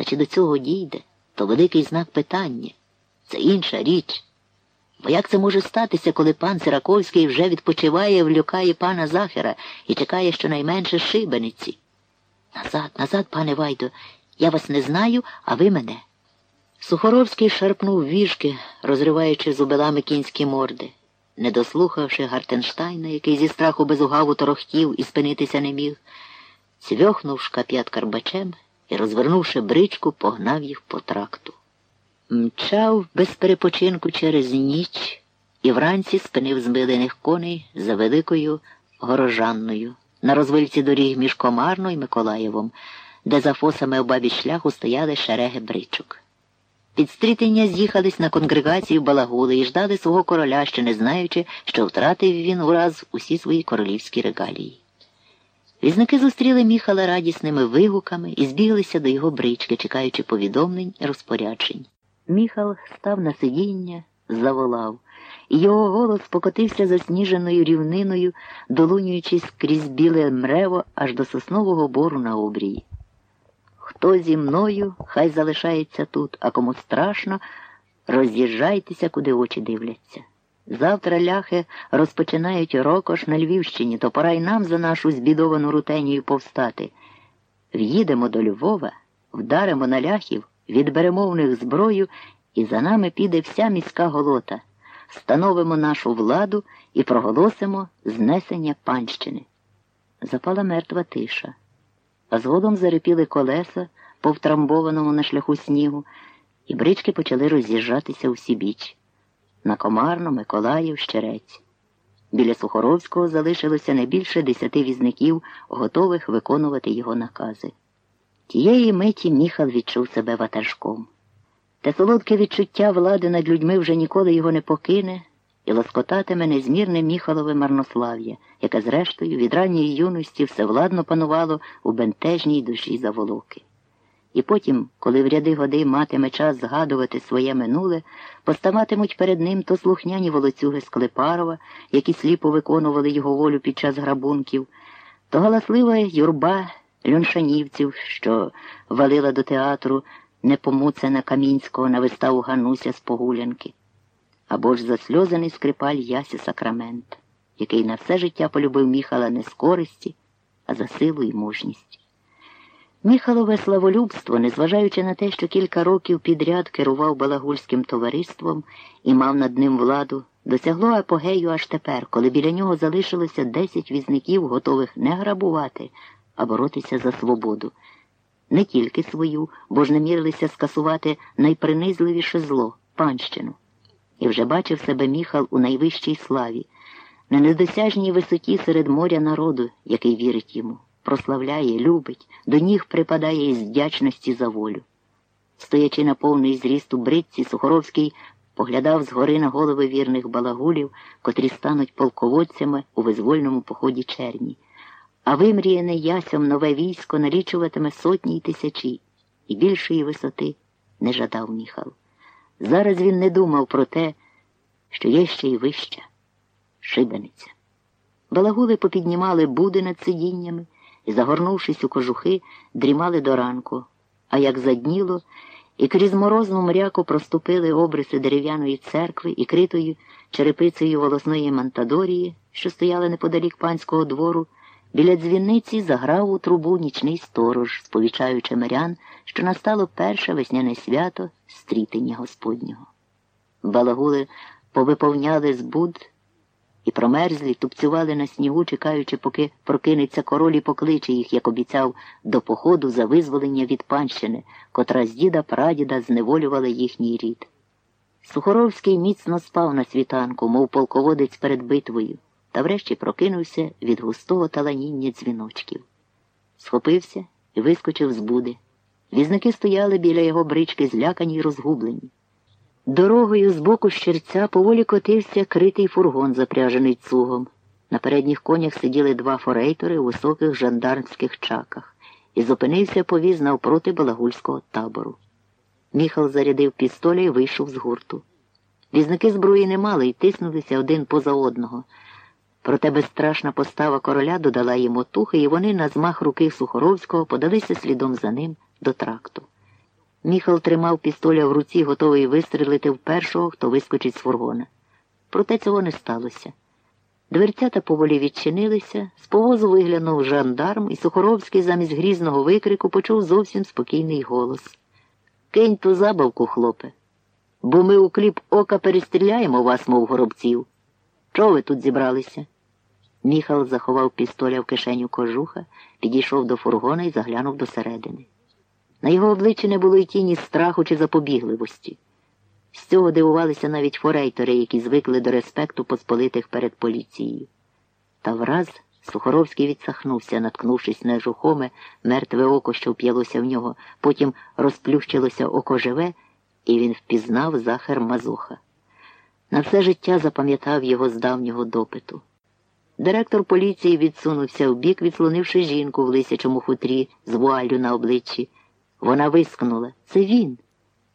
Та чи до цього дійде, то великий знак питання. Це інша річ. Бо як це може статися, коли пан Сираковський вже відпочиває в люкаї пана Захера і чекає щонайменше шибениці? Назад, назад, пане Вайдо, я вас не знаю, а ви мене. Сухоровський шарпнув віжки, розриваючи зубилами кінські морди. Не дослухавши Гартенштайна, який зі страху безугаву торохтів і спинитися не міг, цвьохнув шкап'ят карбачем і, розвернувши бричку, погнав їх по тракту. Мчав без перепочинку через ніч і вранці спинив змилених коней за великою горожанною на розвильці доріг між Комарно і Миколаєвом, де за фосами обабіч шляху стояли шереги бричок. Під стрітення з'їхались на конгрегацію балагули і ждали свого короля, ще не знаючи, що втратив він ураз усі свої королівські регалії. Візники зустріли Міхала радісними вигуками і збіглися до його брички, чекаючи повідомлень розпоряджень. Міхал став на сидіння, заволав, і його голос покотився засніженою рівниною, долунюючись крізь біле мрево аж до соснового бору на обрії. Хто зі мною, хай залишається тут, а кому страшно, роз'їжджайтеся, куди очі дивляться. Завтра ляхи розпочинають рокош на Львівщині, то пора й нам за нашу збідовану рутенію повстати. В'їдемо до Львова, вдаримо на ляхів, відберемо в них зброю, і за нами піде вся міська голота. Становимо нашу владу і проголосимо знесення панщини. Запала мертва тиша а згодом зарипіли колеса по втрамбованому на шляху снігу, і брички почали роз'їжджатися усі біч. На Комарно, Миколаїв, Щерець. Біля Сухоровського залишилося не більше десяти візників, готових виконувати його накази. Тієї миті Міхал відчув себе ватажком. Те солодке відчуття влади над людьми вже ніколи його не покине і лоскотатиме незмірне міхалове марнослав'я, яке, зрештою, від ранньої юності всевладно панувало у бентежній душі заволоки. І потім, коли в ряди годи матиме час згадувати своє минуле, поставатимуть перед ним то слухняні волоцюги Склепарова, які сліпо виконували його волю під час грабунків, то галаслива юрба льоншанівців, що валила до театру непомуцена Камінського на виставу Гануся з Погулянки або ж засльозаний скрипаль Ясі Сакрамент, який на все життя полюбив Міхала не з користі, а за силу і мужність. Міхалове славолюбство, незважаючи на те, що кілька років підряд керував балагульським товариством і мав над ним владу, досягло апогею аж тепер, коли біля нього залишилося десять візників, готових не грабувати, а боротися за свободу. Не тільки свою, бо ж не мірилися скасувати найпринизливіше зло панщину і вже бачив себе міхал у найвищій славі, на недосяжній висоті серед моря народу, який вірить йому, прославляє, любить, до ніг припадає із вдячності за волю. Стоячи на повний зріст у бритці, Сухоровський поглядав згори на голови вірних балагулів, котрі стануть полководцями у визвольному поході черні. А вимріяне ясям нове військо налічуватиме сотні й тисячі, і більшої висоти не жадав міхал. Зараз він не думав про те, що є ще й вища шибениця. Балагули попіднімали буди над сидіннями і, загорнувшись у кожухи, дрімали до ранку, а як задніло, і крізь морозну мряку проступили обриси дерев'яної церкви і критою черепицею волосної мантадорії, що стояли неподалік панського двору. Біля дзвіниці заграв у трубу нічний сторож, сповічаючи мирян, що настало перше весняне свято стрітення Господнього. Балагули повиповняли збуд і промерзлі, тупцювали на снігу, чекаючи, поки прокинеться король і покличе їх, як обіцяв, до походу за визволення від панщини, котра з діда прадіда зневолювала їхній рід. Сухоровський міцно спав на світанку, мов полководець перед битвою та врешті прокинувся від густого таланіння дзвіночків. Схопився і вискочив з буди. Візники стояли біля його брички, злякані й розгублені. Дорогою з боку щерця поволі котився критий фургон, запряжений цугом. На передніх конях сиділи два форейтори у високих жандармських чаках і зупинився повіз навпроти балагульського табору. Міхал зарядив пістоля і вийшов з гурту. Візники зброї не мали і тиснулися один поза одного. Проте безстрашна постава короля додала їм отухи, і вони на змах руки Сухоровського подалися слідом за ним до тракту. Міхал тримав пістоля в руці, готовий вистрелити в першого, хто вискочить з фургона. Проте цього не сталося. Дверцята поволі відчинилися, з повозу виглянув жандарм, і Сухоровський замість грізного викрику почув зовсім спокійний голос. Кинь ту забавку, хлопе, бо ми у кліп ока перестріляємо вас, мов горобців. Чого ви тут зібралися? Міхал заховав пістоля в кишеню кожуха, підійшов до фургона і заглянув досередини. На його обличчі не було й тіні страху чи запобігливості. З цього дивувалися навіть форейтори, які звикли до респекту посполитих перед поліцією. Та враз Сухоровський відсахнувся, наткнувшись на жухоме, мертве око, що вп'ялося в нього, потім розплющилося око живе, і він впізнав захар Мазоха. На все життя запам'ятав його з давнього допиту. Директор поліції відсунувся вбік, відслонивши жінку в лисячому хутрі з вуаллю на обличчі. Вона вискнула. Це він.